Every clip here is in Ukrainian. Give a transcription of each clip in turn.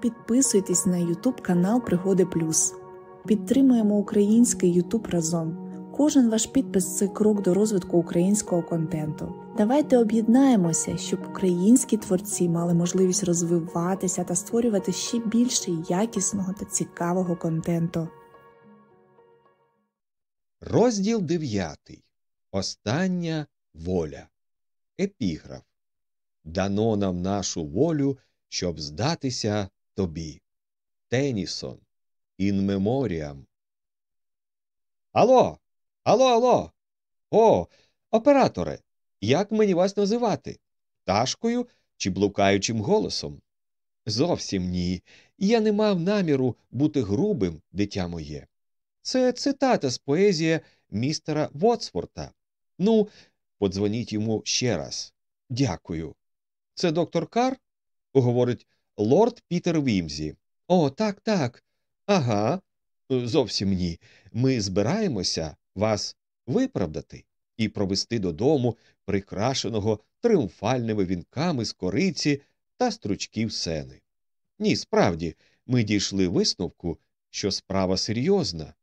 Підписуйтесь на YouTube канал Пригоди Плюс. Підтримуємо український YouTube разом. Кожен ваш підпис це крок до розвитку українського контенту. Давайте об'єднаємося, щоб українські творці мали можливість розвиватися та створювати ще більше якісного та цікавого контенту. Розділ 9. Остання воля. Епіграф. Дано нам нашу волю, щоб здатися тобі. Тенісон. Ін меморіам. Алло. Алло, алло. О, операторе. Як мені вас називати? Пташкою чи блукаючим голосом? Зовсім ні. Я не мав наміру бути грубим, дитя моє. Це цитата з поезії містера Вотсворта. Ну, подзвоніть йому ще раз. Дякую. Це доктор Кар? говорить лорд Пітер Вімзі. О, так, так. Ага. Зовсім ні. Ми збираємося вас виправдати і провести додому прикрашеного тріумфальними вінками з кориці та стручків сени. Ні, справді, ми дійшли висновку, що справа серйозна.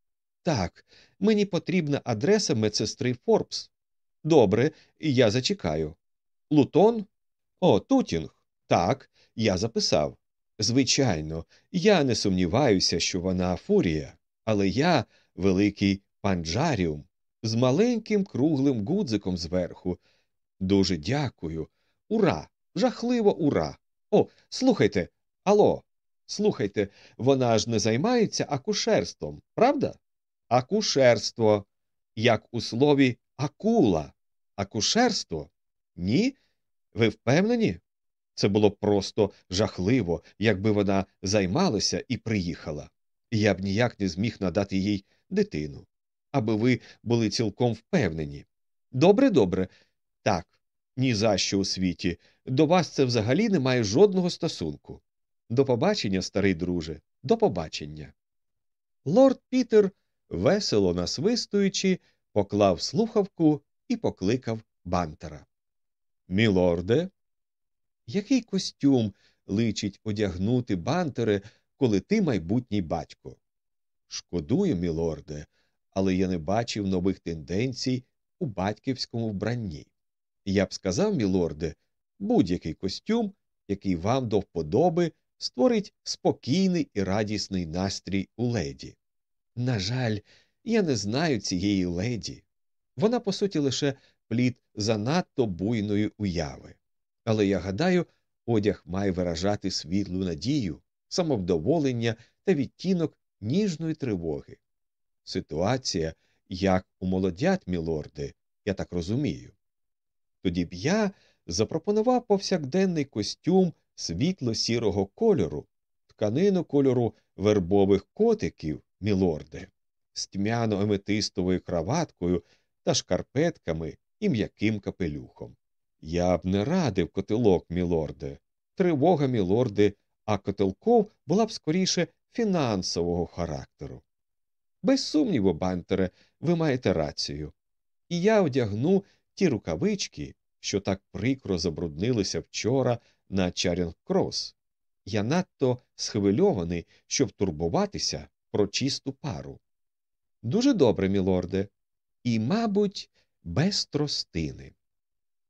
Так, мені потрібна адреса медсестри Форбс. Добре, я зачекаю. Лутон? О, Тутінг. Так, я записав. Звичайно, я не сумніваюся, що вона фурія, але я великий панджаріум з маленьким круглим гудзиком зверху. Дуже дякую. Ура! Жахливо ура! О, слухайте, алло, слухайте, вона ж не займається акушерством, правда? Акушерство, як у слові акула. Акушерство? Ні? Ви впевнені? Це було просто жахливо, якби вона займалася і приїхала. Я б ніяк не зміг надати їй дитину, аби ви були цілком впевнені. Добре, добре. Так, ні за що у світі. До вас це взагалі не має жодного стосунку. До побачення, старий друже, до побачення. Лорд Пітер, весело насвистуючи, поклав слухавку і покликав бантера. Мілорде, який костюм личить одягнути бантере, коли ти майбутній батько? Шкодую, мілорде, але я не бачив нових тенденцій у батьківському вбранні. Я б сказав, мілорде, будь-який костюм, який вам до вподоби, створить спокійний і радісний настрій у леді. На жаль, я не знаю цієї леді. Вона, по суті, лише плід занадто буйної уяви. Але я гадаю, одяг має виражати світлу надію, самовдоволення та відтінок ніжної тривоги. Ситуація, як у молодят, мілорди, я так розумію. Тоді б я запропонував повсякденний костюм світло сірого кольору, тканину кольору вербових котиків, мілорде, з тьмяно еметистовою краваткою та шкарпетками і м'яким капелюхом. Я б не радив котелок, мілорде. Тривога, мілорде, а котелков була б скоріше фінансового характеру. Без сумніву, бантере, ви маєте рацію. І я одягну ті рукавички, що так прикро забруднилися вчора на Чарінг Крос. Я надто схвильований, щоб турбуватися про чисту пару. Дуже добре, мілорде, і, мабуть, без тростини.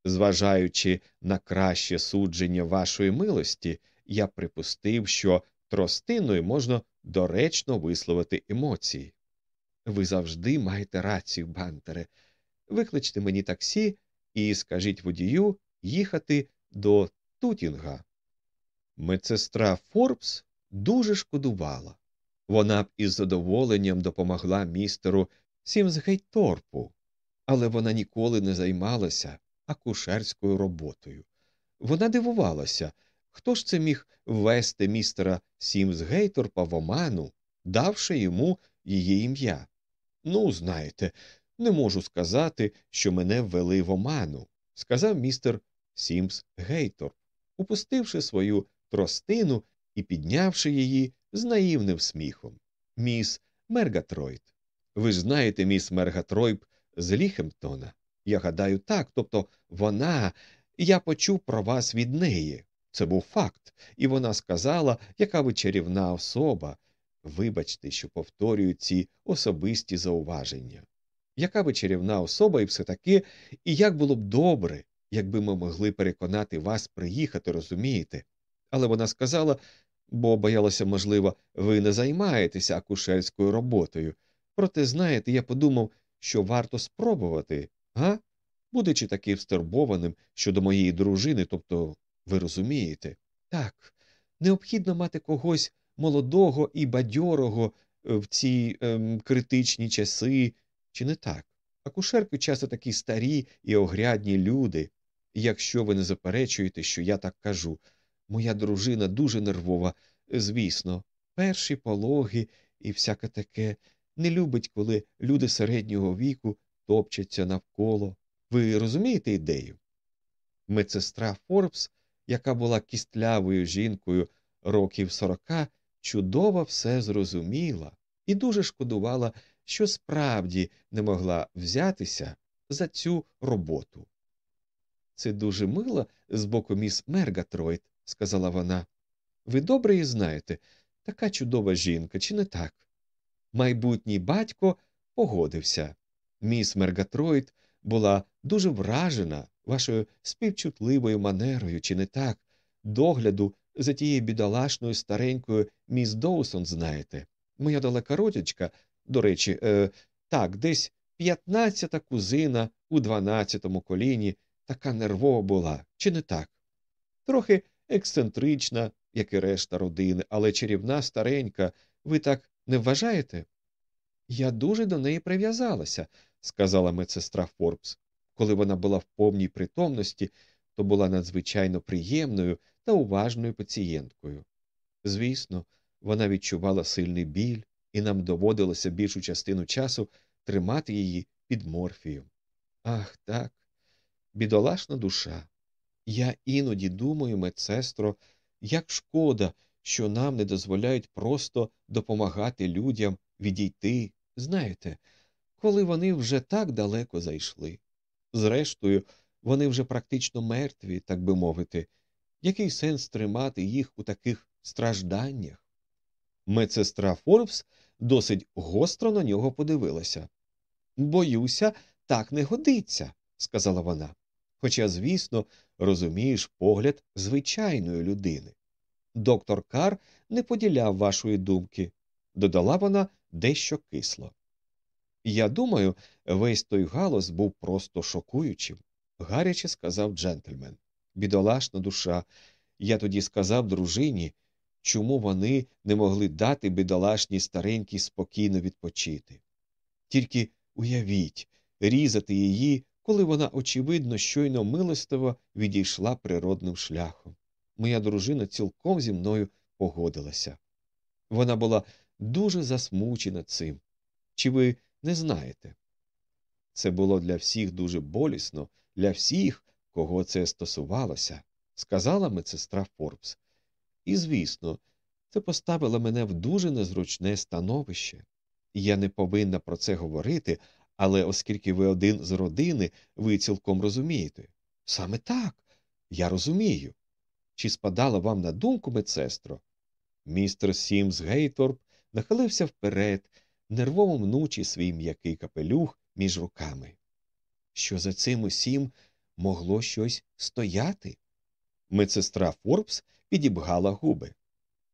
Зважаючи на краще судження вашої милості, я припустив, що тростиною можна доречно висловити емоції. Ви завжди маєте рацію, бантере. Викличте мені таксі і скажіть водію їхати до Тутінга. Медсестра Форбс дуже шкодувала. Вона б із задоволенням допомогла містеру Сімсгейторпу, але вона ніколи не займалася акушерською роботою. Вона дивувалася, хто ж це міг ввести містера Сімсгейторпа в оману, давши йому її ім'я. Ну, знаєте, не можу сказати, що мене ввели в оману, сказав містер Сімс Гейтор, упустивши свою тростину і піднявши її з наївним сміхом. Міс Мергатройд. Ви ж знаєте, міс Мергатройб з Ліхемптона. Я гадаю, так, тобто вона, я почув про вас від неї. Це був факт, і вона сказала, яка ви чарівна особа. Вибачте, що повторюю ці особисті зауваження. Яка ви чарівна особа і все таке, і як було б добре, якби ми могли переконати вас приїхати, розумієте? Але вона сказала, бо боялася, можливо, ви не займаєтеся акушерською роботою. Проте, знаєте, я подумав, що варто спробувати, га? Будучи таким стурбованим щодо моєї дружини, тобто, ви розумієте, так, необхідно мати когось молодого і бадьорого е, в ці ем, критичні часи, чи не так? Акушерки часто такі старі і огрядні люди. Якщо ви не заперечуєте, що я так кажу, моя дружина дуже нервова, звісно, перші пологи і всяке таке не любить, коли люди середнього віку топчаться навколо. Ви розумієте ідею? Медсестра Форбс, яка була кістлявою жінкою років сорока, чудово все зрозуміла і дуже шкодувала, що справді не могла взятися за цю роботу. Це дуже мило з боку міс Мергатройд, сказала вона. Ви добре її знаєте, така чудова жінка, чи не так? Майбутній батько погодився. Міс Мергатроїд була дуже вражена вашою співчутливою манерою, чи не так, догляду за тією бідолашною старенькою міс Доусон, знаєте. Моя далека родичка, до речі, е, так, десь п'ятнадцята кузина у дванадцятому коліні така нервова була, чи не так? Трохи ексцентрична, як і решта родини, але чарівна старенька, ви так не вважаєте? Я дуже до неї прив'язалася, сказала медсестра Форбс. Коли вона була в повній притомності, то була надзвичайно приємною та уважною пацієнткою. Звісно, вона відчувала сильний біль, і нам доводилося більшу частину часу тримати її під морфієм. Ах, так, бідолашна душа. Я іноді думаю, медсестро, як шкода, що нам не дозволяють просто допомагати людям відійти, знаєте, коли вони вже так далеко зайшли. Зрештою, вони вже практично мертві, так би мовити, який сенс тримати їх у таких стражданнях? Медсестра Форбс досить гостро на нього подивилася. Боюся, так не годиться, сказала вона. Хоча, звісно, розумієш погляд звичайної людини. Доктор Кар не поділяв вашої думки, додала вона дещо кисло. Я думаю, весь той галас був просто шокуючим, гаряче сказав джентльмен. Бідолашна душа. Я тоді сказав дружині, чому вони не могли дати бідолашній старенькій спокійно відпочити. Тільки уявіть, різати її, коли вона, очевидно, щойно милостиво відійшла природним шляхом. Моя дружина цілком зі мною погодилася. Вона була дуже засмучена цим. Чи ви не знаєте? Це було для всіх дуже болісно, для всіх, кого це стосувалося, сказала медсестра Форбс. І, звісно, це поставило мене в дуже незручне становище. Я не повинна про це говорити, але оскільки ви один з родини, ви цілком розумієте. Саме так, я розумію. Чи спадало вам на думку, медсестро? Містер Сімс Гейторп нахилився вперед, нервово мнучи свій м'який капелюх між руками. Що за цим усім могло щось стояти? Медсестра Форбс підібгала губи.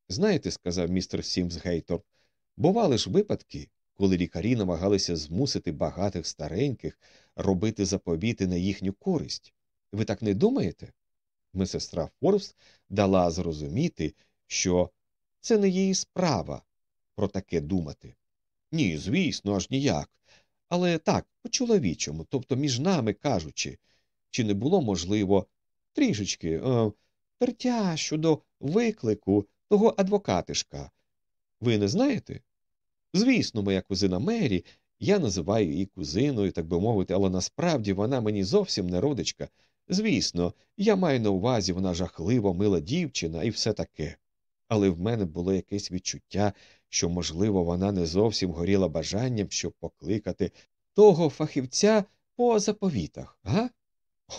Знаєте, сказав містер Сімс Гейторп, бували ж випадки, коли лікарі намагалися змусити багатих стареньких робити заповіти на їхню користь. Ви так не думаєте? Медсестра Форбс дала зрозуміти, що це не її справа про таке думати. Ні, звісно, аж ніяк. Але так, по чоловічому, тобто між нами кажучи, чи не було можливо трішечки е, тертя щодо виклику того адвокатишка. Ви не знаєте? Звісно, моя кузина Мері, я називаю її кузиною, так би мовити, але насправді вона мені зовсім не родичка. Звісно, я маю на увазі вона жахливо мила дівчина і все таке. Але в мене було якесь відчуття, що, можливо, вона не зовсім горіла бажанням, щоб покликати того фахівця по заповітах, га?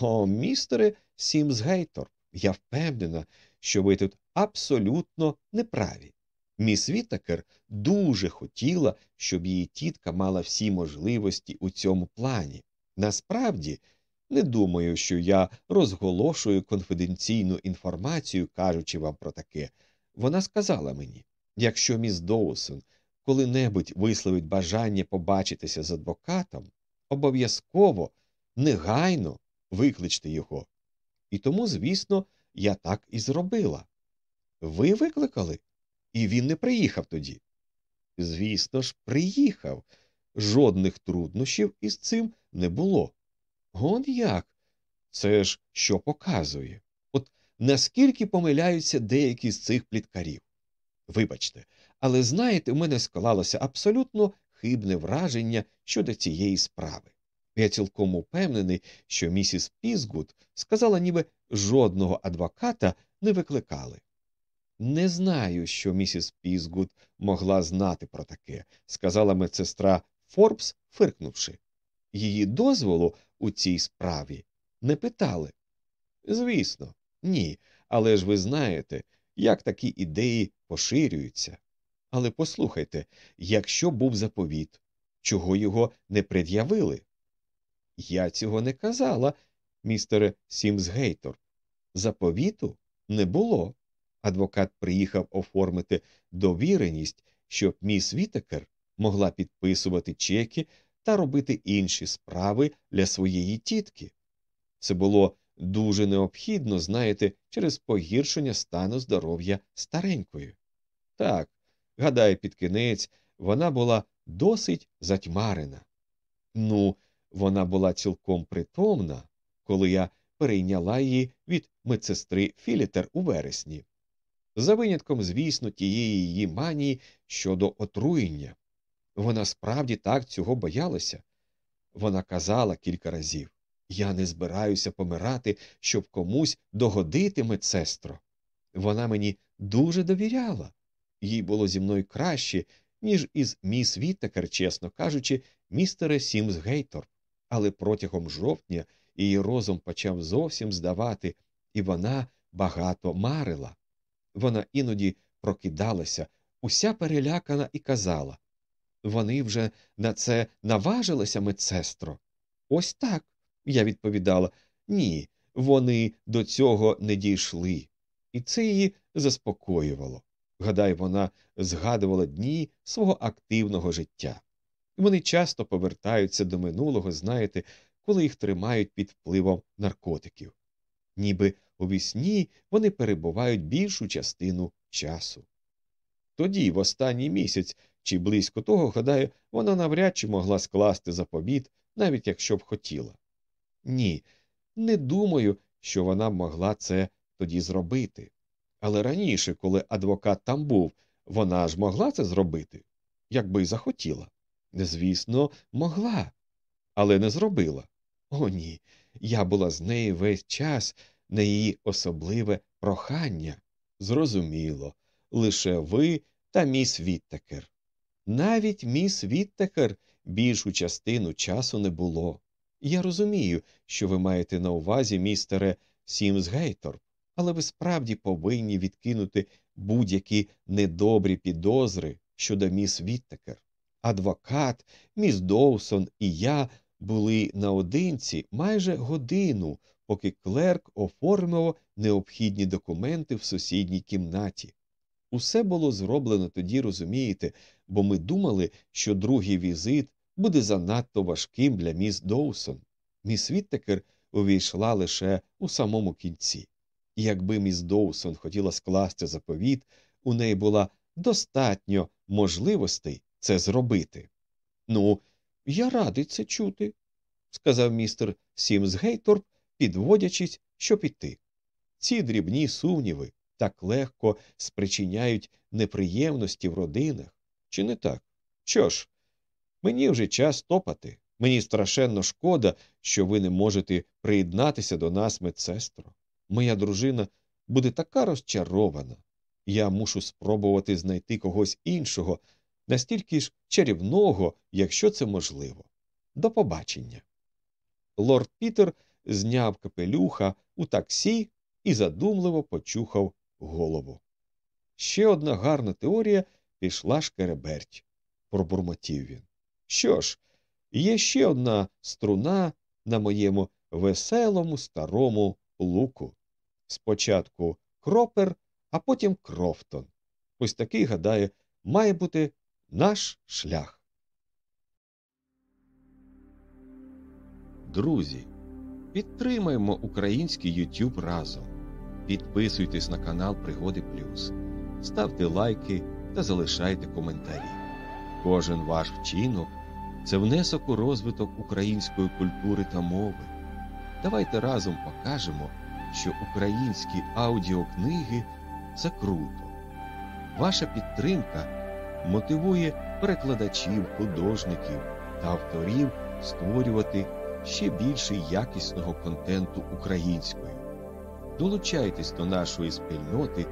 О, містере Сімсгейтор, я впевнена, що ви тут абсолютно неправі. Міс Вітакер дуже хотіла, щоб її тітка мала всі можливості у цьому плані. Насправді, не думаю, що я розголошую конфіденційну інформацію, кажучи вам про таке. Вона сказала мені якщо міс Доусон коли-небудь висловить бажання побачитися з адвокатом, обов'язково, негайно викличте його. І тому, звісно, я так і зробила. Ви викликали? І він не приїхав тоді. Звісно ж, приїхав. Жодних труднощів із цим не було. Он як? Це ж що показує? Наскільки помиляються деякі з цих пліткарів? Вибачте, але знаєте, у мене склалося абсолютно хибне враження щодо цієї справи. Я цілком упевнений, що місіс Пізгуд сказала, ніби жодного адвоката не викликали. Не знаю, що місіс Пізгуд могла знати про таке, сказала медсестра Форбс, фиркнувши. Її дозволу у цій справі не питали. Звісно, ні. Але ж ви знаєте, як такі ідеї поширюються. Але послухайте, якщо був заповіт, чого його не пред'явили? Я цього не казала, містере Сімсгейтор. Заповіту не було. Адвокат приїхав оформити довіреність, щоб міс Вітекер могла підписувати чеки та робити інші справи для своєї тітки. Це було дуже необхідно, знаєте, через погіршення стану здоров'я старенької. Так, гадаю, під кінець вона була досить затьмарена. Ну, вона була цілком притомна, коли я перейняла її від медсестри Філітер у вересні. За винятком, звісно, тієї її манії щодо отруєння. Вона справді так цього боялася. Вона казала кілька разів я не збираюся помирати, щоб комусь догодити медсестро. Вона мені дуже довіряла. Їй було зі мною краще, ніж із міс Віттекер, чесно кажучи, містере Сімс Гейтор. Але протягом жовтня її розум почав зовсім здавати, і вона багато марила. Вона іноді прокидалася, уся перелякана і казала Вони вже на це наважилися, медсестро. Ось так. Я відповідала ні, вони до цього не дійшли. І це її заспокоювало. Гадай, вона згадувала дні свого активного життя. Вони часто повертаються до минулого, знаєте, коли їх тримають під впливом наркотиків. Ніби у вісні вони перебувають більшу частину часу. Тоді, в останній місяць чи близько того, гадаю, вона навряд чи могла скласти заповіт, навіть якщо б хотіла. Ні, не думаю, що вона могла це тоді зробити. Але раніше, коли адвокат там був, вона ж могла це зробити, якби й захотіла. Звісно, могла, але не зробила. О, ні. Я була з нею весь час на її особливе прохання. Зрозуміло, лише ви та міс Віттекер. Навіть міс Віттекер більшу частину часу не було. Я розумію, що ви маєте на увазі, містере Сімсгейтор, але ви справді повинні відкинути будь-які недобрі підозри щодо міс Віттекер. Адвокат, міс Доусон і я були наодинці майже годину, поки клерк оформив необхідні документи в сусідній кімнаті. Усе було зроблено тоді, розумієте, бо ми думали, що другий візит буде занадто важким для міс Доусон. Міс Віттекер увійшла лише у самому кінці. І якби міс Доусон хотіла скласти заповіт, у неї була достатньо можливостей це зробити. Ну, я радий це чути, сказав містер Сімс Гейторп, підводячись, щоб іти. Ці дрібні сумніви так легко спричиняють неприємності в родинах. Чи не так? Що ж, Мені вже час топати. Мені страшенно шкода, що ви не можете приєднатися до нас, медсестро. Моя дружина буде така розчарована. Я мушу спробувати знайти когось іншого, настільки ж чарівного, якщо це можливо. До побачення. Лорд Пітер зняв капелюха у таксі і задумливо почухав голову. Ще одна гарна теорія пішла шкереберть, пробурмотів він. Що ж, є ще одна струна на моєму веселому старому луку. Спочатку кропер, а потім крофтон. Ось такий, гадаю, має бути наш шлях. Друзі, підтримаємо український YouTube разом. Підписуйтесь на канал Пригоди Плюс, ставте лайки та залишайте коментарі. Кожен ваш вчинок це внесок у розвиток української культури та мови. Давайте разом покажемо, що українські аудіокниги це круто. Ваша підтримка мотивує перекладачів, художників та авторів створювати ще більше якісного контенту українською. Долучайтесь до нашої спільноти,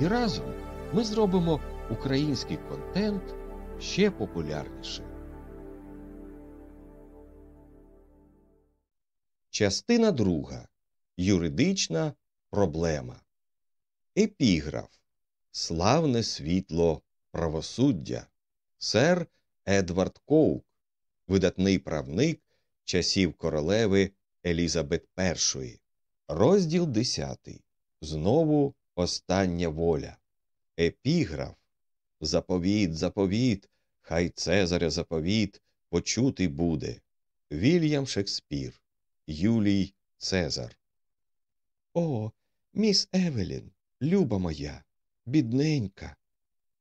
і разом ми зробимо український контент ще популярнішим. Частина друга. Юридична проблема. Епіграф. Славне світло правосуддя. Сер Едвард Коук, видатний правник часів королеви Елізабет І. Розділ 10. Знову остання воля. Епіграф. Заповіт, заповіт, хай Цезаря заповіт почутий буде. Вільям Шекспір. Юлій Цезар. О, міс Евелін, люба моя, бідненька.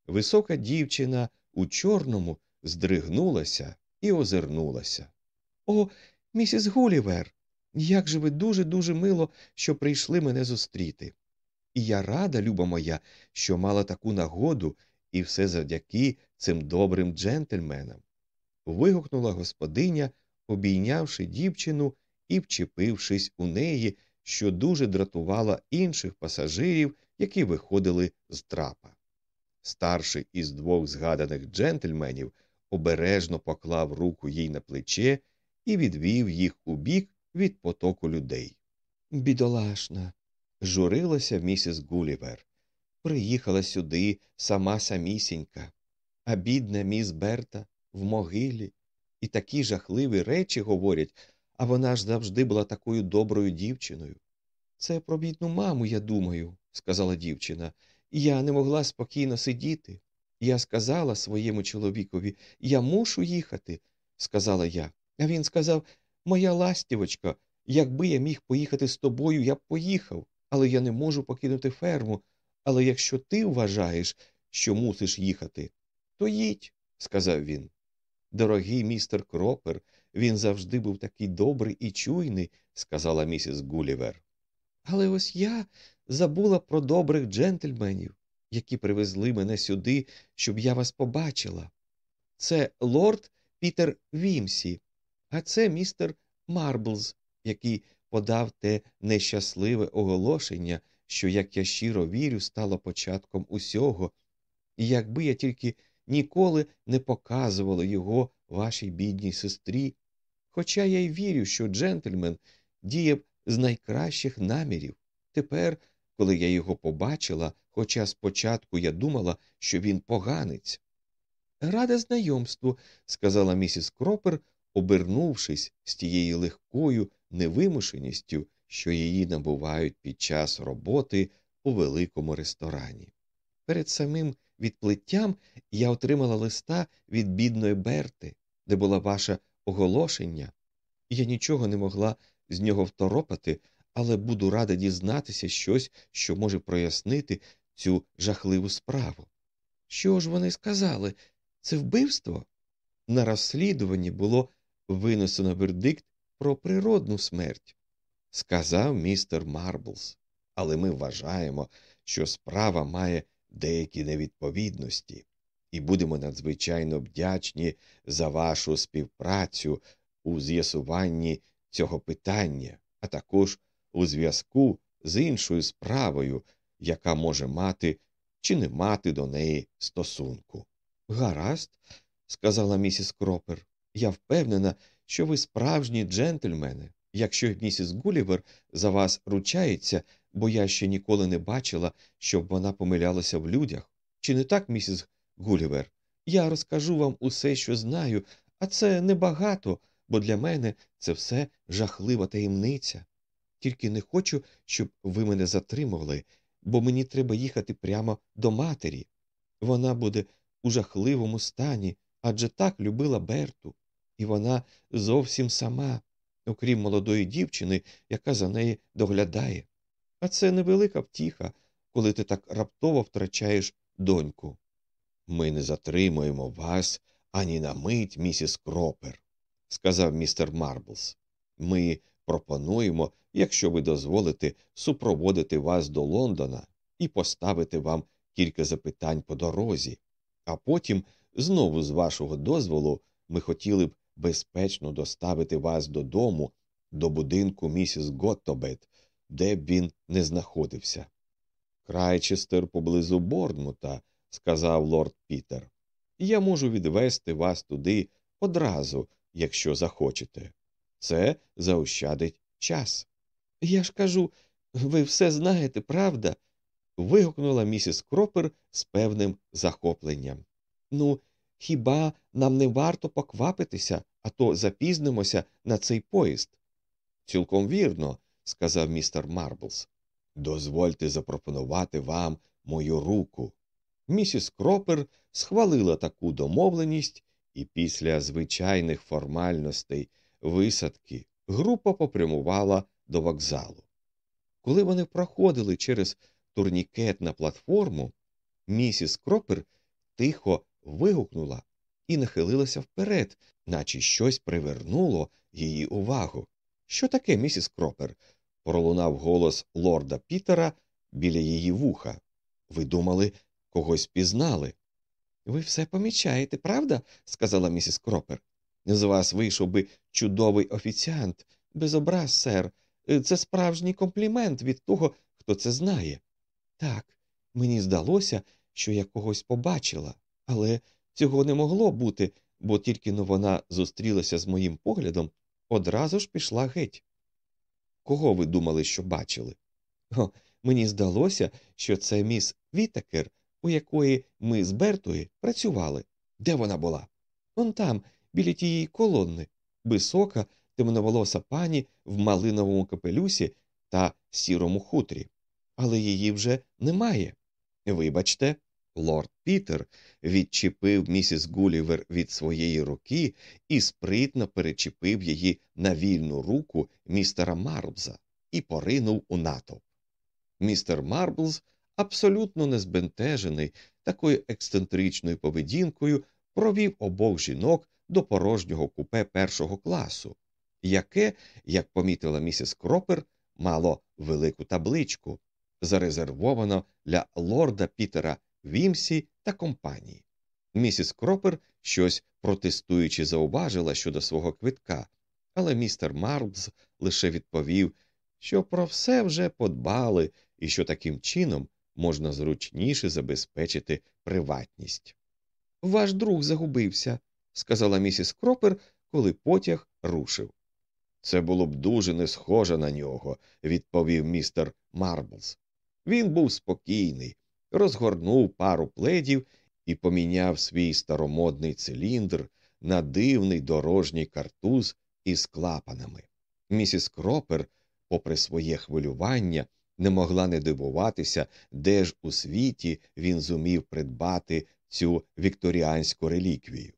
Висока дівчина у чорному здригнулася і озирнулася. О, місіс Гулівер, як же ви дуже дуже мило, що прийшли мене зустріти. І я рада, люба моя, що мала таку нагоду, і все завдяки цим добрим джентльменам. Вигукнула господиня, обійнявши дівчину і вчепившись у неї, що дуже дратувала інших пасажирів, які виходили з трапа. Старший із двох згаданих джентльменів обережно поклав руку їй на плече і відвів їх у бік від потоку людей. Бідолашна, журилася місіс Гулівер. Приїхала сюди сама самісінька, а бідна міс Берта в могилі, і такі жахливі речі говорять, а вона ж завжди була такою доброю дівчиною. Це про бідну маму, я думаю, сказала дівчина. Я не могла спокійно сидіти. Я сказала своєму чоловікові я мушу їхати, сказала я. А він сказав Моя ластівочка, якби я міг поїхати з тобою, я б поїхав, але я не можу покинути ферму. Але якщо ти вважаєш, що мусиш їхати, то їдь, сказав він. Дорогий містер Кропер, він завжди був такий добрий і чуйний, сказала місіс Гулівер. Але ось я забула про добрих джентльменів, які привезли мене сюди, щоб я вас побачила. Це лорд Пітер Вімсі, а це містер Марблз, який подав те нещасливе оголошення, що, як я щиро вірю, стало початком усього, і якби я тільки ніколи не показувала його вашій бідній сестрі, хоча я й вірю, що джентльмен діє з найкращих намірів. Тепер, коли я його побачила, хоча спочатку я думала, що він поганець. Рада знайомству, сказала місіс Кропер, обернувшись з тією легкою невимушеністю, що її набувають під час роботи у великому ресторані. Перед самим відплиттям я отримала листа від бідної Берти, де була ваше оголошення, я нічого не могла з нього второпати, але буду рада дізнатися щось, що може прояснити цю жахливу справу. Що ж вони сказали? Це вбивство? На розслідуванні було винесено вердикт про природну смерть, сказав містер Марблс, але ми вважаємо, що справа має деякі невідповідності, і будемо надзвичайно вдячні за вашу співпрацю у з'ясуванні цього питання, а також у зв'язку з іншою справою, яка може мати чи не мати до неї стосунку. Гаразд, сказала місіс Кропер, я впевнена, що ви справжні джентльмени. Якщо місіс Гулівер за вас ручається, бо я ще ніколи не бачила, щоб вона помилялася в людях. Чи не так, місіс Гулівер? Я розкажу вам усе, що знаю, а це небагато, бо для мене це все жахлива таємниця. Тільки не хочу, щоб ви мене затримували, бо мені треба їхати прямо до матері. Вона буде у жахливому стані, адже так любила Берту, і вона зовсім сама, окрім молодої дівчини, яка за неї доглядає. А це невелика втіха, коли ти так раптово втрачаєш доньку. Ми не затримуємо вас ані на мить, місіс Кропер, сказав містер Марблс. Ми пропонуємо, якщо ви дозволите, супроводити вас до Лондона і поставити вам кілька запитань по дорозі, а потім, знову з вашого дозволу, ми хотіли б безпечно доставити вас додому, до будинку місіс Готтобет, де б він не знаходився. Крайчестер поблизу Борнмута, сказав лорд Пітер. Я можу відвести вас туди одразу, якщо захочете. Це заощадить час. Я ж кажу, ви все знаєте, правда? вигукнула місіс Кропер з певним захопленням. Ну, хіба нам не варто поквапитися, а то запізнимося на цей поїзд? Цілком вірно, сказав містер Марблз. Дозвольте запропонувати вам мою руку. Місіс Кропер схвалила таку домовленість, і після звичайних формальностей висадки група попрямувала до вокзалу. Коли вони проходили через турнікет на платформу, місіс Кропер тихо вигукнула і нахилилася вперед, наче щось привернуло її увагу. Що таке, місіс Кропер? пролунав голос лорда Пітера біля її вуха. Ви думали, когось пізнали? Ви все помічаєте, правда? сказала місіс Кропер. З вас вийшов би чудовий офіціант, без образ, сер. Це справжній комплімент від того, хто це знає. Так, мені здалося, що я когось побачила, але цього не могло бути, бо тільки но вона зустрілася з моїм поглядом, одразу ж пішла геть. Кого ви думали, що бачили? О, мені здалося, що це міс Вітакер, у якої ми з Бертою працювали. Де вона була? Он там, біля тієї колонни, висока, темноволоса пані в малиновому капелюсі та сірому хутрі. Але її вже немає. Вибачте, лорд Пітер відчепив місіс Гулівер від своєї руки і спритно перечепив її на вільну руку містера Марблза і поринув у натовп. Містер Марблз, абсолютно не збентежений такою ексцентричною поведінкою, провів обох жінок до порожнього купе першого класу, яке, як помітила місіс Кропер, мало велику табличку, зарезервовано для лорда Пітера Вімсі та компанії. Місіс Кропер щось протестуючи зауважила щодо свого квитка, але містер Марблз лише відповів, що про все вже подбали і що таким чином можна зручніше забезпечити приватність. Ваш друг загубився, сказала місіс Кропер, коли потяг рушив. Це було б дуже не схоже на нього, відповів містер Марблз. Він був спокійний, розгорнув пару пледів і поміняв свій старомодний циліндр на дивний дорожній картуз із клапанами. Місіс Кропер, попри своє хвилювання, не могла не дивуватися, де ж у світі він зумів придбати цю вікторіанську реліквію.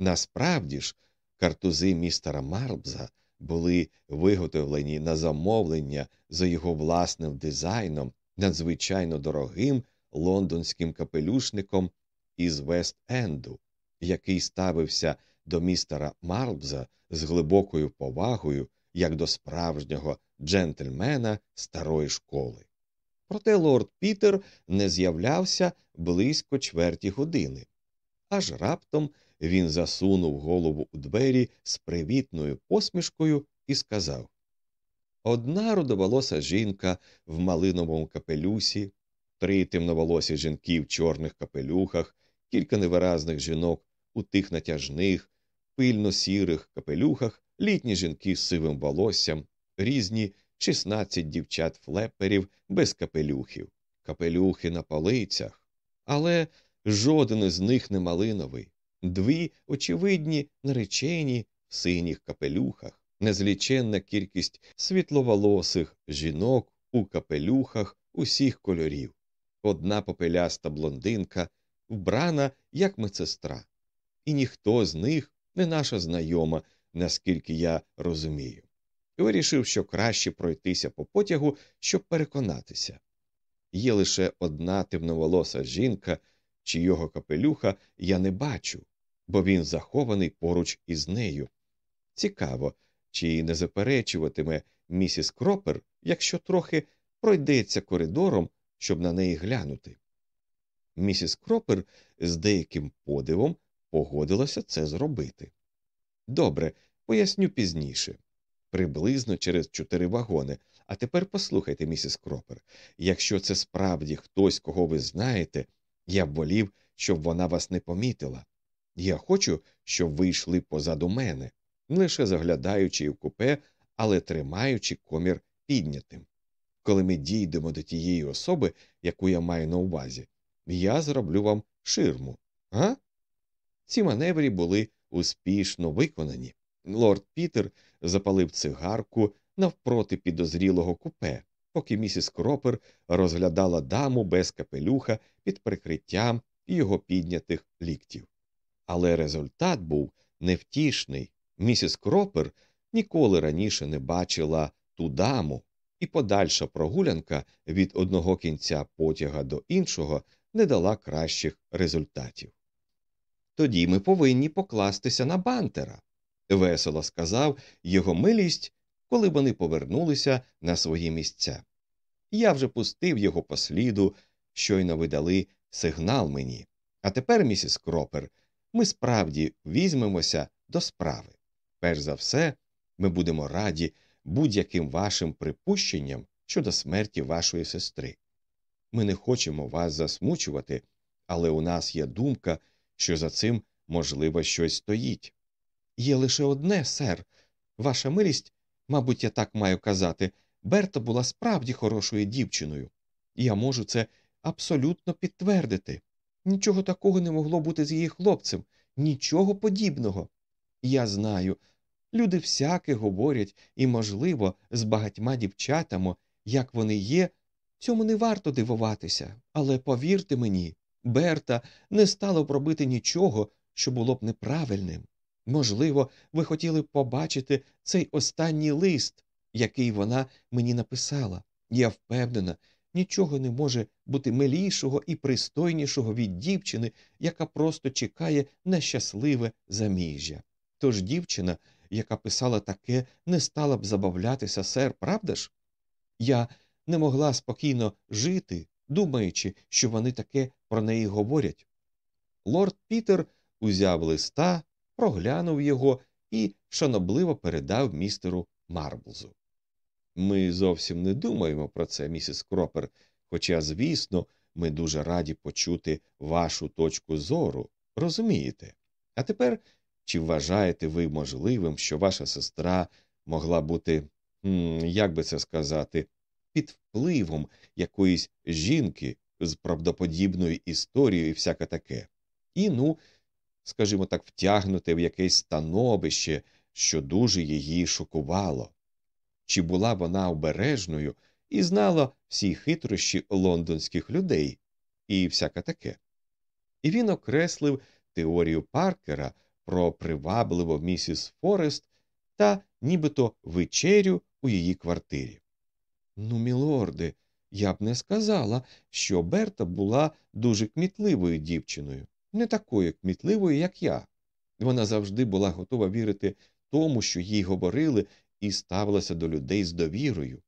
Насправді ж, картузи містера Марбза були виготовлені на замовлення за його власним дизайном надзвичайно дорогим лондонським капелюшником із Вест Енду, який ставився до містера Марбза з глибокою повагою як до справжнього джентльмена старої школи. Проте лорд Пітер не з'являвся близько чверті години, аж раптом він засунув голову у двері з привітною посмішкою і сказав Одна рудоволоса жінка в малиновому капелюсі, три темноволосі жінки в чорних капелюхах, кілька невиразних жінок у тих натяжних, пильно сірих капелюхах, літні жінки з сивим волоссям, різні 16 дівчат флеперів без капелюхів, капелюхи на полицях, але жоден із них не малиновий. Дві очевидні наречені в синіх капелюхах, незліченна кількість світловолосих жінок у капелюхах усіх кольорів, одна попеляста блондинка, вбрана як медсестра, і ніхто з них не наша знайома, наскільки я розумію. Вирішив, що краще пройтися по потягу, щоб переконатися. Є лише одна темноволоса жінка, чийого капелюха я не бачу, бо він захований поруч із нею. Цікаво, чи не заперечуватиме місіс Кропер, якщо трохи пройдеться коридором, щоб на неї глянути. Місіс Кропер з деяким подивом погодилася це зробити. Добре, поясню пізніше. Приблизно через чотири вагони. А тепер послухайте, місіс Кропер, якщо це справді хтось, кого ви знаєте, я б волів, щоб вона вас не помітила. Я хочу, щоб ви йшли позаду мене, не лише заглядаючи в купе, але тримаючи комір піднятим. Коли ми дійдемо до тієї особи, яку я маю на увазі, я зроблю вам ширму, га? Ці маневри були успішно виконані. Лорд Пітер запалив цигарку навпроти підозрілого купе, поки місіс Кропер розглядала даму без капелюха під прикриттям його піднятих ліктів. Але результат був невтішний. Місіс Кропер ніколи раніше не бачила ту даму, і подальша прогулянка від одного кінця потяга до іншого не дала кращих результатів. Тоді ми повинні покластися на бантера, весело сказав його милість, коли вони повернулися на свої місця. Я вже пустив його по сліду, щойно видали сигнал мені. А тепер, місіс Кропер, ми справді візьмемося до справи. Перш за все, ми будемо раді будь-яким вашим припущенням щодо смерті вашої сестри. Ми не хочемо вас засмучувати, але у нас є думка, що за цим, можливо, щось стоїть. Є лише одне, сер. Ваша милість, мабуть, я так маю казати, Берта була справді хорошою дівчиною. Я можу це абсолютно підтвердити. Нічого такого не могло бути з її хлопцем, нічого подібного. Я знаю. Люди всяке говорять, і, можливо, з багатьма дівчатами, як вони є, цьому не варто дивуватися. Але повірте мені, Берта не стала б робити нічого, що було б неправильним. Можливо, ви хотіли б побачити цей останній лист, який вона мені написала. Я впевнена, нічого не може бути милішого і пристойнішого від дівчини, яка просто чекає на щасливе заміжжя. Тож дівчина, яка писала таке, не стала б забавлятися, сер, правда ж? Я не могла спокійно жити, думаючи, що вони таке про неї говорять. Лорд Пітер узяв листа, проглянув його і шанобливо передав містеру Марблзу. Ми зовсім не думаємо про це, місіс Кропер, хоча, звісно, ми дуже раді почути вашу точку зору, розумієте? А тепер чи вважаєте ви можливим, що ваша сестра могла бути, як би це сказати, під впливом якоїсь жінки з правдоподібною історією і всяке таке, і, ну, скажімо так, втягнуте в якесь становище, що дуже її шокувало? Чи була вона обережною і знала всі хитрощі лондонських людей і всяке таке? І він окреслив теорію Паркера про привабливу місіс Форест та нібито вечерю у її квартирі. Ну, мілорде, я б не сказала, що Берта була дуже кмітливою дівчиною, не такою кмітливою, як я. Вона завжди була готова вірити тому, що їй говорили, і ставилася до людей з довірою.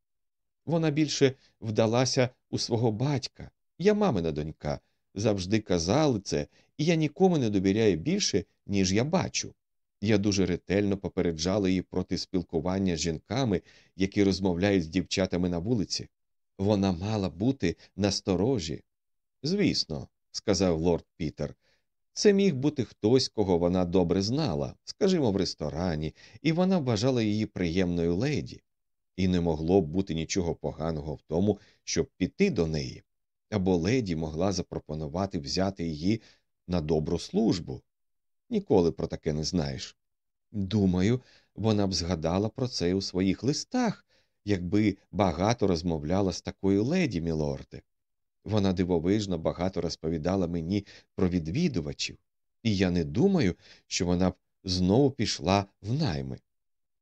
Вона більше вдалася у свого батька, я мамина донька, завжди казали це, і я нікому не довіряю більше, ніж я бачу. Я дуже ретельно попереджала її проти спілкування з жінками, які розмовляють з дівчатами на вулиці. Вона мала бути насторожі. Звісно, сказав лорд Пітер, це міг бути хтось, кого вона добре знала, скажімо, в ресторані, і вона вважала її приємною леді. і не могло б бути нічого поганого в тому, щоб піти до неї, або леді могла запропонувати взяти її на добру службу. Ніколи про таке не знаєш. Думаю, вона б згадала про це у своїх листах, якби багато розмовляла з такою леді, мілорде. Вона дивовижно багато розповідала мені про відвідувачів, і я не думаю, що вона б знову пішла в найми.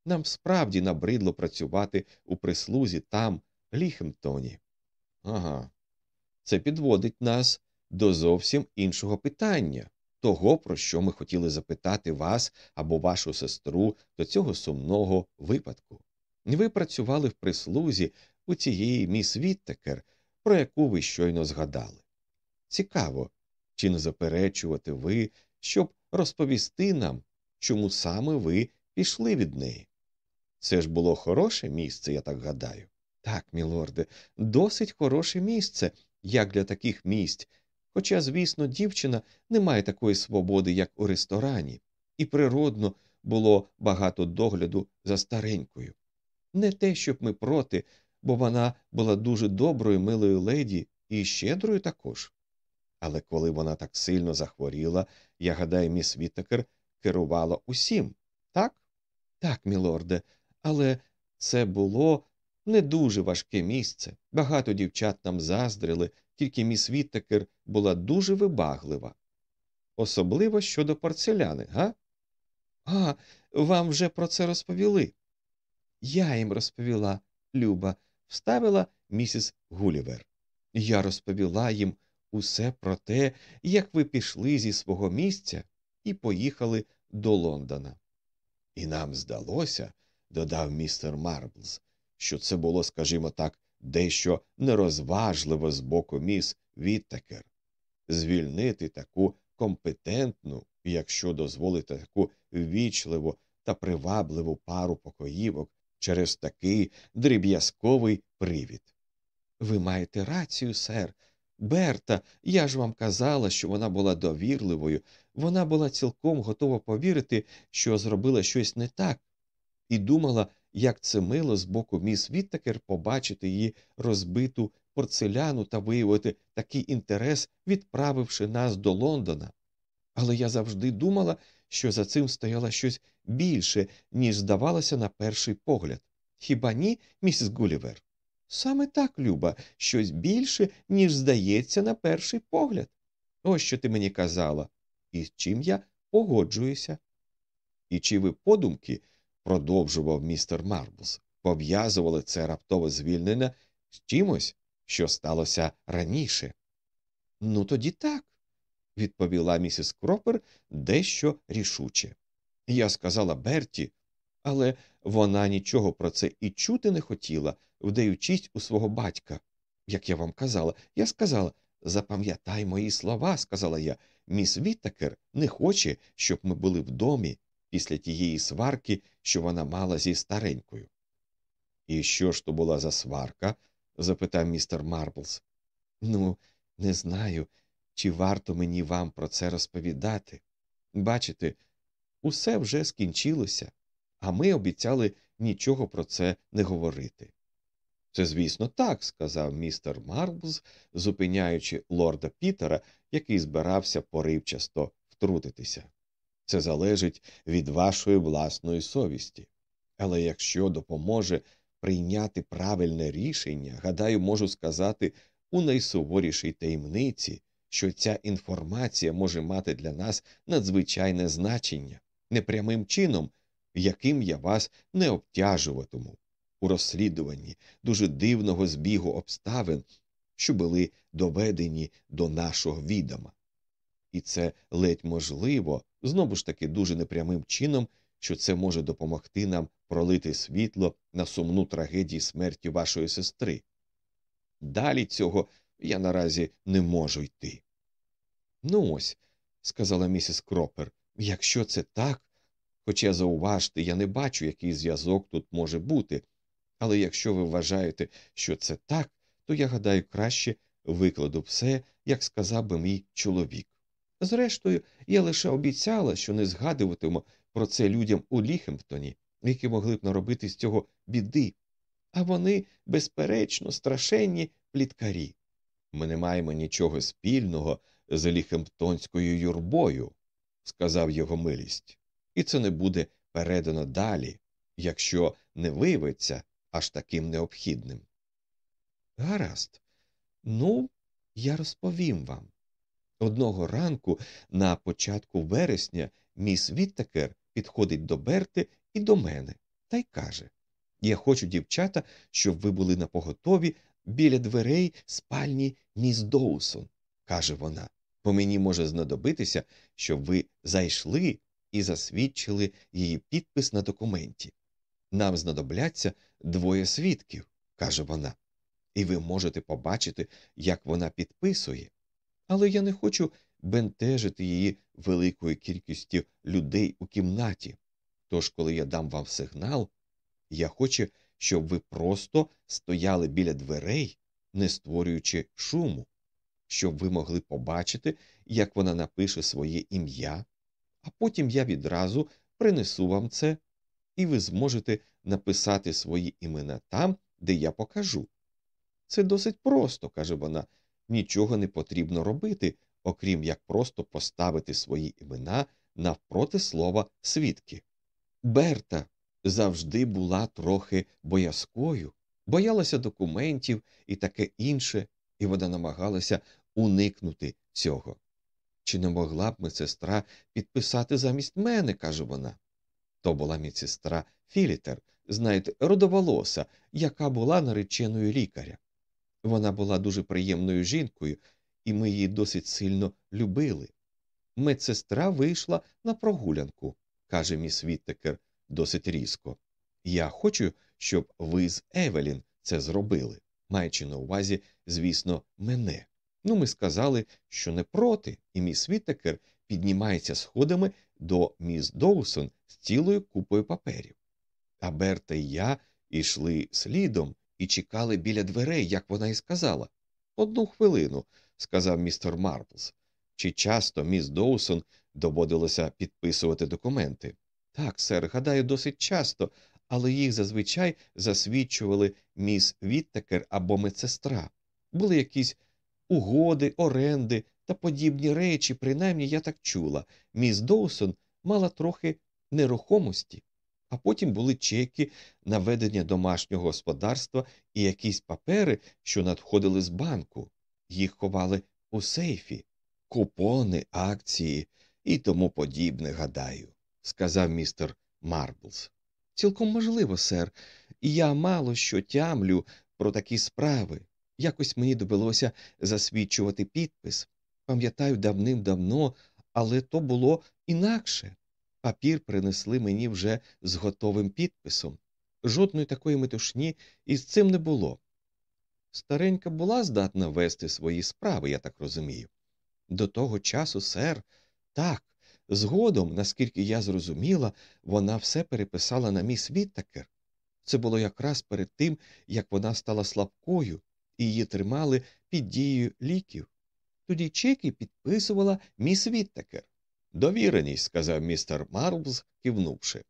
Нам справді набридло працювати у прислузі там, Ліхемтоні. Ага, це підводить нас до зовсім іншого питання, того, про що ми хотіли запитати вас або вашу сестру до цього сумного випадку. Ви працювали в прислузі у цієї міс Віттекер, про яку ви щойно згадали. Цікаво, чи не заперечувати ви, щоб розповісти нам, чому саме ви пішли від неї. Це ж було хороше місце, я так гадаю. Так, мілорде, досить хороше місце, як для таких місць. Хоча, звісно, дівчина не має такої свободи, як у ресторані, і природно було багато догляду за старенькою. Не те, щоб ми проти, бо вона була дуже доброю, милою леді і щедрою також. Але коли вона так сильно захворіла, я гадаю, міс Вітакер керувала усім, так? Так, мілорде, але це було не дуже важке місце. Багато дівчат нам заздрили, тільки міс Віттекер була дуже вибаглива. Особливо щодо порцеляни, га? А, вам вже про це розповіли. Я їм розповіла, Люба, вставила місіс Гулівер. Я розповіла їм усе про те, як ви пішли зі свого місця і поїхали до Лондона. І нам здалося, додав містер Марблз, що це було, скажімо так, дещо нерозважливо з боку міс Віттекер. Звільнити таку компетентну, якщо дозволити таку ввічливу та привабливу пару покоївок через такий дріб'язковий привід. Ви маєте рацію, сер. Берта, я ж вам казала, що вона була довірливою, вона була цілком готова повірити, що зробила щось не так, і думала, як це мило з боку міс Віттекер побачити її розбиту порцеляну та виявити такий інтерес, відправивши нас до Лондона. Але я завжди думала, що за цим стояло щось більше, ніж здавалося на перший погляд. Хіба ні, місіс Гулівер? Саме так, Люба, щось більше, ніж здається на перший погляд. Ось що ти мені казала, і з чим я погоджуюся. І чи ви подумки, продовжував містер Марблс, пов'язували це раптове звільнення з чимось, що сталося раніше? Ну, тоді так, відповіла місіс Кропер дещо рішуче. Я сказала Берті, але вона нічого про це і чути не хотіла, вдаючись у свого батька. Як я вам казала, я сказала запам'ятай мої слова, сказала я. Міс Віттакер не хоче, щоб ми були в домі після тієї сварки, що вона мала зі старенькою. І що ж то була за сварка? запитав містер Марблс. Ну, не знаю, чи варто мені вам про це розповідати. Бачите, усе вже скінчилося, а ми обіцяли нічого про це не говорити. Це, звісно, так, сказав містер Марблз, зупиняючи лорда Пітера, який збирався поривчасто втрутитися. Це залежить від вашої власної совісті. Але якщо допоможе прийняти правильне рішення, гадаю, можу сказати у найсуворішій таємниці, що ця інформація може мати для нас надзвичайне значення, непрямим чином, яким я вас не обтяжуватиму у розслідуванні дуже дивного збігу обставин, що були доведені до нашого відома. І це ледь можливо, знову ж таки дуже непрямим чином, що це може допомогти нам пролити світло на сумну трагедію смерті вашої сестри. Далі цього я наразі не можу йти. Ну ось, сказала місіс Кропер, якщо це так, хоча зауважте, я не бачу, який зв'язок тут може бути, але якщо ви вважаєте, що це так, то я гадаю, краще викладу все, як сказав би мій чоловік. Зрештою, я лише обіцяла, що не згадуватиму про це людям у Ліхемптоні, які могли б наробити з цього біди. а вони, безперечно, страшенні пліткарі. Ми не маємо нічого спільного з ліхемптонською юрбою, сказав його милість, і це не буде передано далі, якщо не виявиться аж таким необхідним. Гаразд, ну, я розповім вам. Одного ранку, на початку вересня, міс Віттекер підходить до Берти і до мене та й каже Я хочу, дівчата, щоб ви були на поготові біля дверей спальні міс Доусон, каже вона, бо мені може знадобитися, щоб ви зайшли і засвідчили її підпис на документі. Нам знадобляться двоє свідків, каже вона, і ви можете побачити, як вона підписує. Але я не хочу бентежити її великою кількістю людей у кімнаті. Тож, коли я дам вам сигнал, я хочу, щоб ви просто стояли біля дверей, не створюючи шуму, щоб ви могли побачити, як вона напише своє ім'я, а потім я відразу принесу вам це, і ви зможете написати свої імена там, де я покажу. Це досить просто, каже вона, нічого не потрібно робити, окрім як просто поставити свої імена навпроти слова свідки. Берта завжди була трохи боязкою, боялася документів і таке інше, і вона намагалася уникнути цього. Чи не могла б медсестра підписати замість мене, каже вона. То була медсестра Філітер, знаєте, родоволоса, яка була нареченою лікаря. Вона була дуже приємною жінкою, і ми її досить сильно любили. Медсестра вийшла на прогулянку, каже міс Віттекер досить різко. Я хочу, щоб ви з Евелін це зробили, маючи на увазі, звісно, мене. Ну, ми сказали, що не проти, і міс Віттекер піднімається сходами до міс Доусон з цілою купою паперів. А Берта і я йшли слідом і чекали біля дверей, як вона і сказала. Одну хвилину, сказав містер Марблз. Чи часто міс Доусон доводилося підписувати документи? Так, сер, гадаю, досить часто, але їх зазвичай засвідчували міс Віттекер або медсестра. Були якісь угоди, оренди та подібні речі, принаймні я так чула. Міс Доусон мала трохи нерухомості, а потім були чеки на ведення домашнього господарства і якісь папери, що надходили з банку. Їх ховали у сейфі, купони, акції і тому подібне, гадаю, сказав містер Марблс. Цілком можливо, сер, і я мало що тямлю про такі справи. Якось мені довелося засвідчувати підпис. Пам'ятаю давним-давно, але то було інакше. Папір принесли мені вже з готовим підписом. Жодної такої метушні із цим не було. Старенька була здатна вести свої справи, я так розумію. До того часу, сер, так, згодом, наскільки я зрозуміла, вона все переписала на міс Віттакер. Це було якраз перед тим, як вона стала слабкою, і її тримали під дією ліків. Тоді чеки підписувала міс Віттакер. Довіреність, сказав містер Марблз, кивнувши.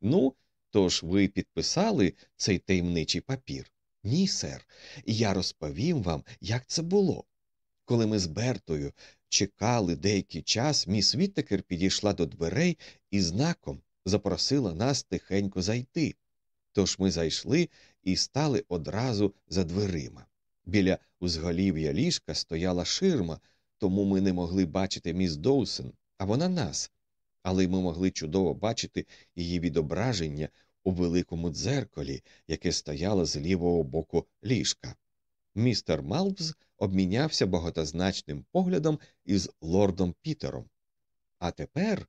Ну, тож ви підписали цей таємничий папір? Ні, сер. Я розповім вам, як це було. Коли ми з Бертою чекали деякий час, міс Віттекер підійшла до дверей і знаком запросила нас тихенько зайти. Тож ми зайшли і стали одразу за дверима. Біля узголів'я ліжка стояла ширма, тому ми не могли бачити міс Доусен, а вона нас. Але ми могли чудово бачити її відображення у великому дзеркалі, яке стояло з лівого боку ліжка. Містер Малбс обмінявся багатозначним поглядом із лордом Пітером. А тепер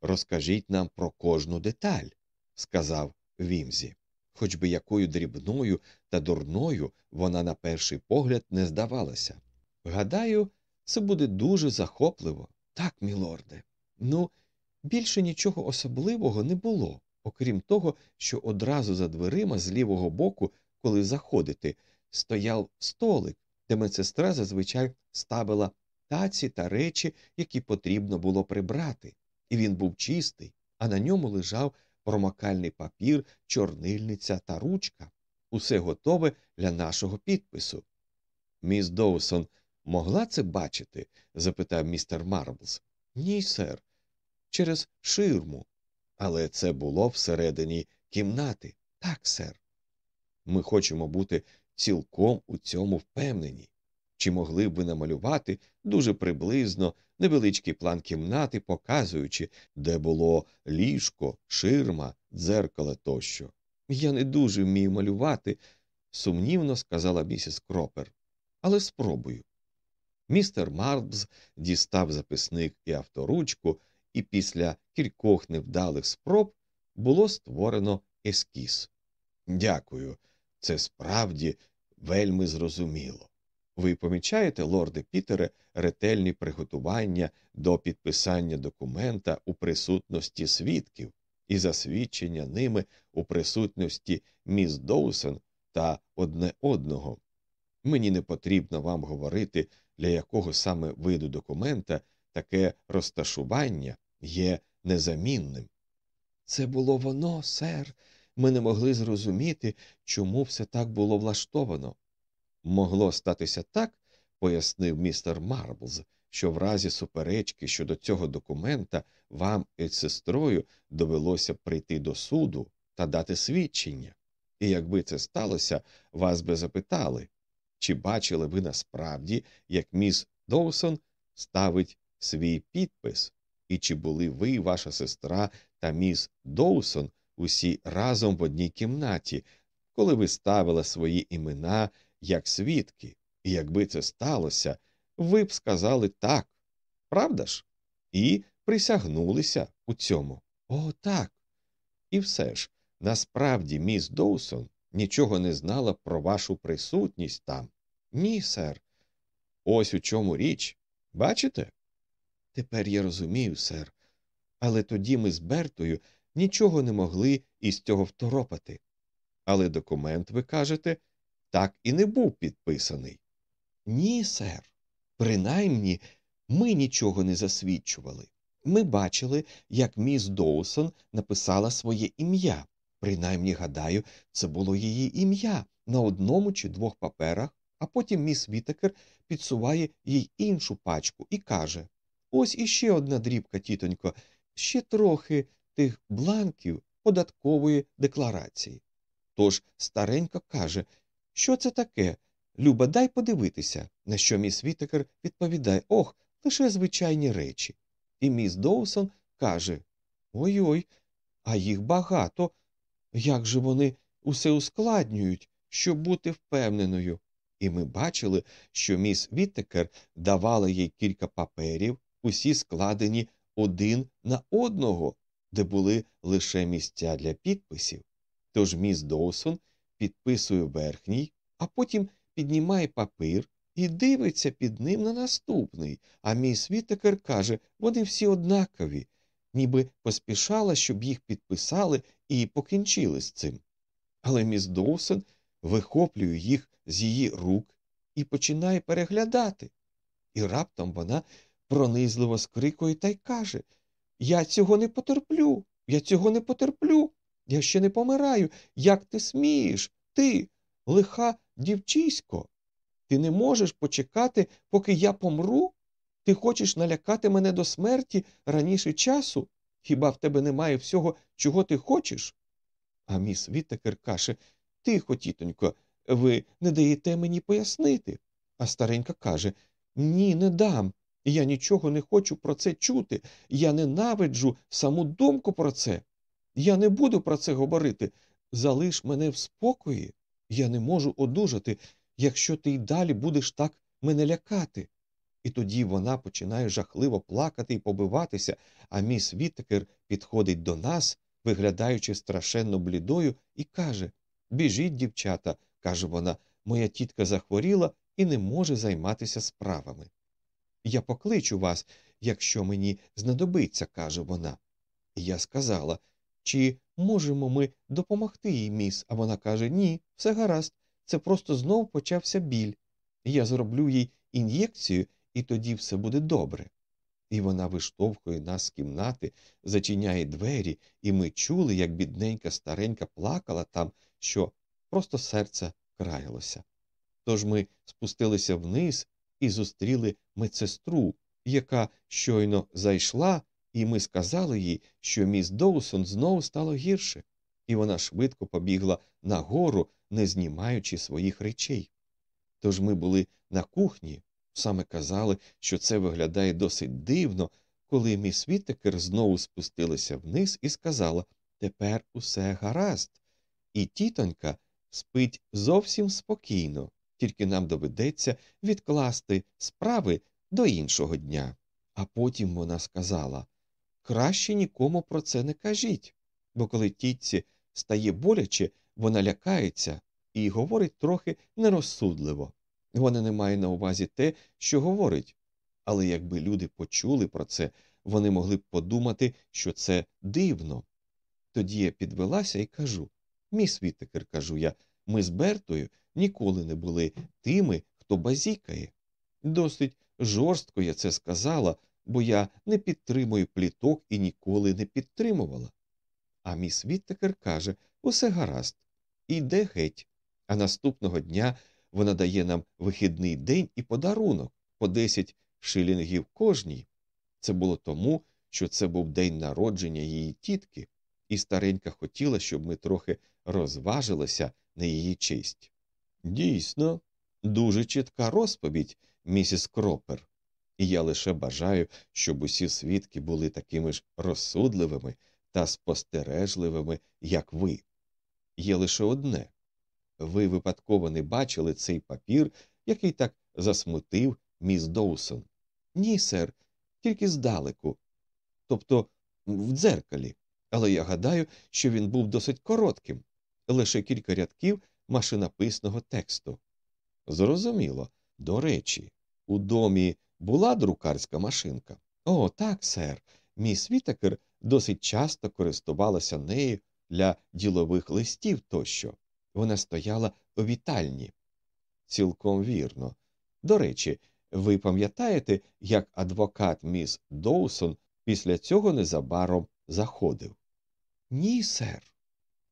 розкажіть нам про кожну деталь, сказав Вімзі, хоч би якою дрібною та дурною вона на перший погляд не здавалася. Гадаю, це буде дуже захопливо. Так, мілорде. Ну, більше нічого особливого не було, окрім того, що одразу за дверима з лівого боку, коли заходити, стояв столик, де медсестра зазвичай ставила таці та речі, які потрібно було прибрати, і він був чистий, а на ньому лежав промокальний папір, чорнильниця та ручка. усе готове для нашого підпису. Міс Доусон могла це бачити? запитав містер Марблз. Ні, сер. Через ширму. Але це було всередині кімнати. Так, сер. Ми хочемо бути цілком у цьому впевнені. Чи могли б ви намалювати дуже приблизно невеличкий план кімнати, показуючи, де було ліжко, ширма, дзеркало тощо? Я не дуже вмію малювати, сумнівно сказала місіс Кропер. Але спробую. Містер Марбз дістав записник і авторучку, і після кількох невдалих спроб було створено ескіз. Дякую, це справді вельми зрозуміло. Ви помічаєте, лорде Пітере, ретельні приготування до підписання документа у присутності свідків і засвідчення ними у присутності міс Доусон та одне одного. Мені не потрібно вам говорити, для якого саме виду документа таке розташування є незамінним. Це було воно, сер. Ми не могли зрозуміти, чому все так було влаштовано. Могло статися так, пояснив містер Марблз, що в разі суперечки щодо цього документа вам із сестрою довелося прийти до суду та дати свідчення. І якби це сталося, вас би запитали, чи бачили ви насправді, як міс Доусон ставить свій підпис, і чи були ви, ваша сестра та міс Доусон усі разом в одній кімнаті, коли ви ставили свої імена як свідки, і якби це сталося, ви б сказали так, правда ж? І присягнулися у цьому. О, так. І все ж, насправді, міс Доусон нічого не знала про вашу присутність там. Ні, сер. Ось у чому річ. Бачите? Тепер я розумію, сер. Але тоді ми з Бертою нічого не могли із цього второпати. Але документ, ви кажете, так і не був підписаний. Ні, сер. Принаймні ми нічого не засвідчували. Ми бачили, як міс Доусон написала своє ім'я. Принаймні, гадаю, це було її ім'я на одному чи двох паперах, а потім міс Вітекер підсуває їй іншу пачку і каже Ось іще одна дрібка, тітонько, ще трохи тих бланків податкової декларації. Тож старенька каже, що це таке? Люба, дай подивитися, на що міс Вітекер відповідає Ох, лише звичайні речі. І міс Доусон каже Ой ой, а їх багато. Як же вони усе ускладнюють, щоб бути впевненою? І ми бачили, що міс Віттекер давала їй кілька паперів, усі складені один на одного, де були лише місця для підписів. Тож міс Доусон підписує верхній, а потім піднімає папір і дивиться під ним на наступний, а міс Вітекер каже, вони всі однакові, ніби поспішала, щоб їх підписали і покінчили з цим. Але міс Доусон вихоплює їх з її рук і починає переглядати. І раптом вона пронизливо скрикує та й каже Я цього не потерплю, я цього не потерплю. Я ще не помираю. Як ти смієш? Ти, лиха дівчисько. Ти не можеш почекати, поки я помру? Ти хочеш налякати мене до смерті раніше часу? Хіба в тебе немає всього, чого ти хочеш? А міс Вітекер каже Тихо, тітонько, ви не даєте мені пояснити. А старенька каже Ні, не дам. Я нічого не хочу про це чути. Я ненавиджу саму думку про це. Я не буду про це говорити. Залиш мене в спокої. Я не можу одужати, якщо ти й далі будеш так мене лякати. І тоді вона починає жахливо плакати і побиватися, а міс Вітекер підходить до нас, виглядаючи страшенно блідою, і каже Біжіть, дівчата, каже вона, моя тітка захворіла і не може займатися справами. Я покличу вас, якщо мені знадобиться, каже вона. І я сказала чи можемо ми допомогти їй, міс? А вона каже Ні, все гаразд. Це просто знов почався біль. Я зроблю їй ін'єкцію, і тоді все буде добре. І вона виштовхує нас з кімнати, зачиняє двері, і ми чули, як бідненька старенька плакала там, що просто серце краялося. Тож ми спустилися вниз і зустріли медсестру, яка щойно зайшла, і ми сказали їй, що міс Доусон знову стало гірше, і вона швидко побігла нагору, не знімаючи своїх речей. Тож ми були на кухні, саме казали, що це виглядає досить дивно, коли міс Вітекер знову спустилася вниз і сказала Тепер усе гаразд. І тітонька спить зовсім спокійно, тільки нам доведеться відкласти справи до іншого дня. А потім вона сказала краще нікому про це не кажіть, бо коли тітці стає боляче, вона лякається і говорить трохи нерозсудливо. Вона не має на увазі те, що говорить, але якби люди почули про це, вони могли б подумати, що це дивно. Тоді я підвелася і кажу Міс Вітекер, кажу я, ми з Бертою ніколи не були тими, хто базікає. Досить жорстко я це сказала, бо я не підтримую пліток і ніколи не підтримувала. А міс Віттекер каже усе гаразд, іде геть. А наступного дня вона дає нам вихідний день і подарунок по 10 шилінгів кожній. Це було тому, що це був день народження її тітки, і старенька хотіла, щоб ми трохи розважилися на її честь. Дійсно, дуже чітка розповідь, місіс Кропер, і я лише бажаю, щоб усі свідки були такими ж розсудливими та спостережливими, як ви. Є лише одне ви випадково не бачили цей папір, який так засмутив міс Доусон. Ні, сер, тільки здалеку, тобто в дзеркалі, але я гадаю, що він був досить коротким, лише кілька рядків машинописного тексту. Зрозуміло, до речі, у домі була друкарська машинка. О, так, сер. Міс Вітакер досить часто користувалася нею для ділових листів тощо. Вона стояла у вітальні. Цілком вірно. До речі, ви пам'ятаєте, як адвокат міс Доусон після цього незабаром заходив? Ні, сер.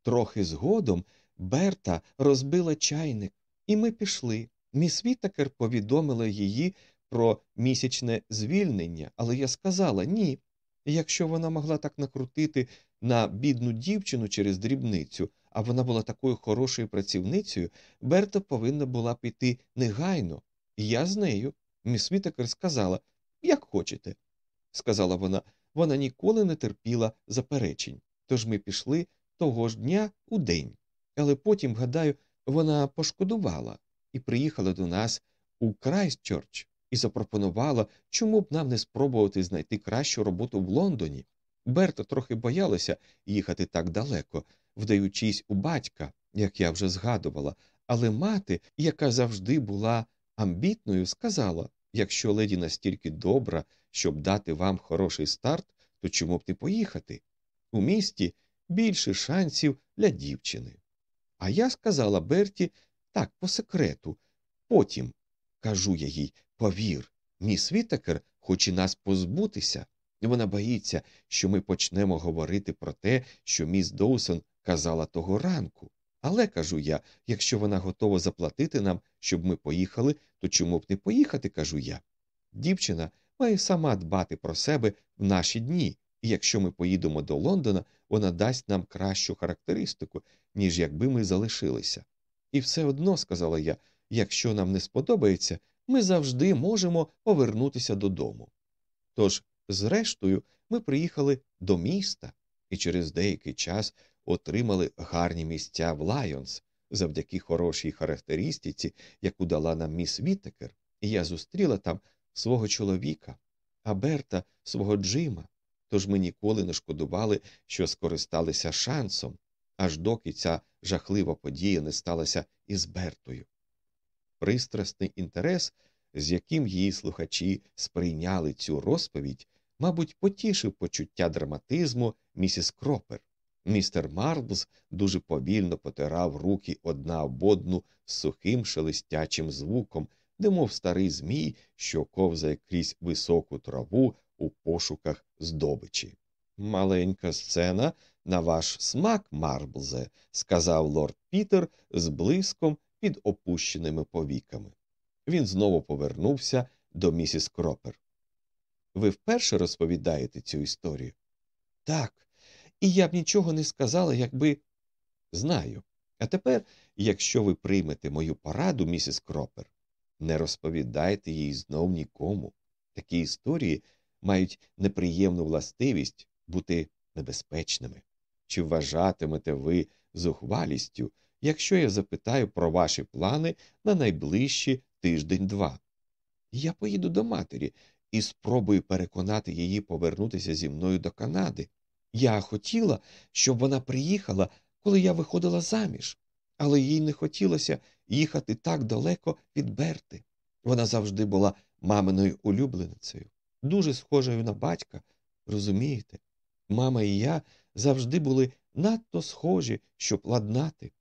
Трохи згодом Берта розбила чайник, і ми пішли. Міс Вітакер повідомила її про місячне звільнення, але я сказала ні. Якщо вона могла так накрутити на бідну дівчину через дрібницю, а вона була такою хорошою працівницею, Берта повинна була піти негайно. Я з нею. Міс Вітакер сказала як хочете. Сказала вона, вона ніколи не терпіла заперечень. Тож ми пішли того ж дня у день. Але потім, гадаю, вона пошкодувала і приїхала до нас у Крайстчорч і запропонувала, чому б нам не спробувати знайти кращу роботу в Лондоні. Берта трохи боялася їхати так далеко, вдаючись у батька, як я вже згадувала, але мати, яка завжди була амбітною, сказала якщо леді настільки добра, щоб дати вам хороший старт, то чому б не поїхати? У місті більше шансів для дівчини. А я сказала Берті так, по секрету. Потім, кажу я їй, повір, міс Вітакер хоче нас позбутися. Вона боїться, що ми почнемо говорити про те, що міс Доусон казала того ранку. Але кажу я, якщо вона готова заплатити нам, щоб ми поїхали, то чому б не поїхати, кажу я. Дівчина має сама дбати про себе в наші дні, і якщо ми поїдемо до Лондона, вона дасть нам кращу характеристику, ніж якби ми залишилися. І все одно, сказала я, якщо нам не сподобається, ми завжди можемо повернутися додому. Тож, зрештою, ми приїхали до міста і через деякий час отримали гарні місця в Лайонс завдяки хорошій характеристиці, яку дала нам міс Вітекер, і я зустріла там свого чоловіка, а Берта свого Джима. Тож ми ніколи не шкодували, що скористалися шансом, аж доки ця жахлива подія не сталася із Бертою. Пристрасний інтерес, з яким її слухачі сприйняли цю розповідь, мабуть, потішив почуття драматизму місіс Кропер. Містер Марблз дуже повільно потирав руки одна об одну з сухим шелестячим звуком, немов старий змій, що ковзає крізь високу траву у пошуках здобичі. Маленька сцена на ваш смак, Марблзе, сказав лорд Пітер з блиском під опущеними повіками. Він знову повернувся до місіс Кропер. Ви вперше розповідаєте цю історію? Так, і я б нічого не сказала, якби. Знаю. А тепер, якщо ви приймете мою пораду, місіс Кропер, не розповідайте їй знов нікому. Такі історії мають неприємну властивість бути небезпечними. Чи вважатимете ви зухвалістю, якщо я запитаю про ваші плани на найближчі тиждень-два? Я поїду до матері і спробую переконати її повернутися зі мною до Канади. Я хотіла, щоб вона приїхала, коли я виходила заміж, але їй не хотілося їхати так далеко від Берти. Вона завжди була маминою улюбленицею, дуже схожою на батька, розумієте? Мама і я завжди були надто схожі, щоб ладнати,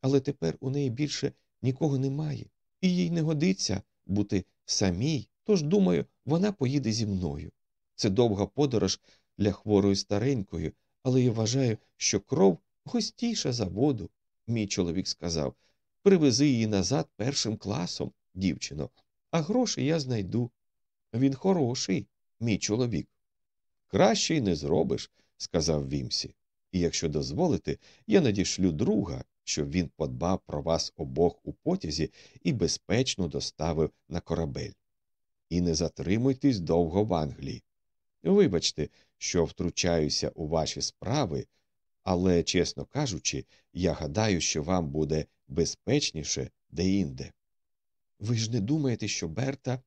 але тепер у неї більше нікого немає, і їй не годиться бути самій, тож, думаю, вона поїде зі мною. Це довга подорож для хворої старенької, але я вважаю, що кров густіша за воду. Мій чоловік сказав привези її назад першим класом, дівчино, а гроші я знайду. Він хороший, мій чоловік. Краще й не зробиш, сказав Вімсі. І якщо дозволите, я надішлю друга, щоб він подбав про вас обох у потязі і безпечно доставив на корабель. І не затримуйтесь довго в Англії. Вибачте, що втручаюся у ваші справи, але, чесно кажучи, я гадаю, що вам буде безпечніше деінде. Ви ж не думаєте, що Берта.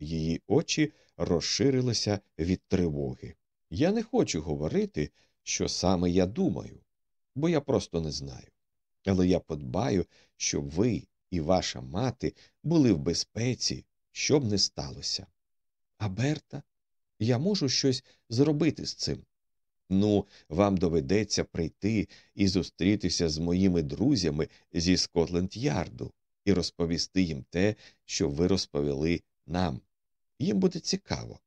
Її очі розширилися від тривоги. Я не хочу говорити, що саме я думаю, бо я просто не знаю. Але я подбаю, щоб ви і ваша мати були в безпеці, щоб не сталося. А Берта, я можу щось зробити з цим. Ну, вам доведеться прийти і зустрітися з моїми друзями зі Скотленд Ярду і розповісти їм те, що ви розповіли нам. Їм буде цікаво.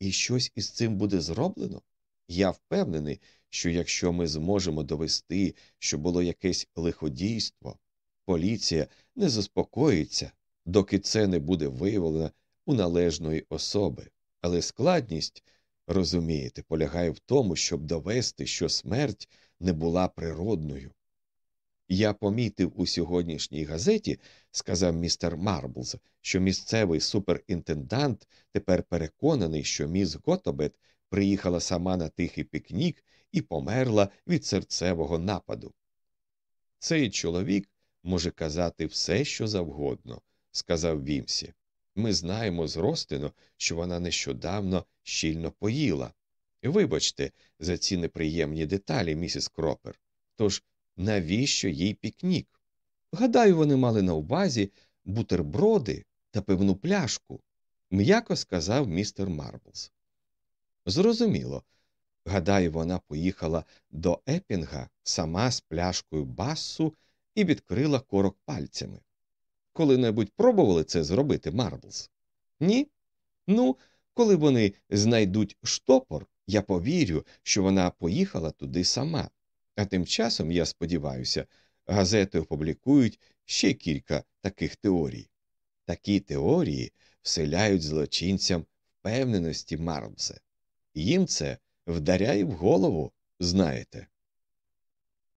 І щось із цим буде зроблено? Я впевнений, що якщо ми зможемо довести, що було якесь лиходійство, поліція не заспокоїться, доки це не буде виявлено у належної особи. Але складність, розумієте, полягає в тому, щоб довести, що смерть не була природною. Я помітив у сьогоднішній газеті, сказав містер Марблз, що місцевий суперінтендант тепер переконаний, що міс Готобет приїхала сама на тихий пікнік і померла від серцевого нападу. Цей чоловік може казати все, що завгодно, сказав Вімсі. Ми знаємо з Ростину, що вона нещодавно щільно поїла. Вибачте за ці неприємні деталі, місіс Кропер. Тож навіщо їй пікнік? Гадаю, вони мали на увазі бутерброди та певну пляшку, м'яко сказав містер Марблс. Зрозуміло. Гадаю, вона поїхала до Епінга сама з пляшкою басу і відкрила корок пальцями. Коли-небудь пробували це зробити, Марблс? Ні? Ну, коли вони знайдуть штопор, я повірю, що вона поїхала туди сама. А тим часом, я сподіваюся, газети опублікують ще кілька таких теорій. Такі теорії вселяють злочинцям впевненості Мармсе. Їм це вдаряє в голову, знаєте.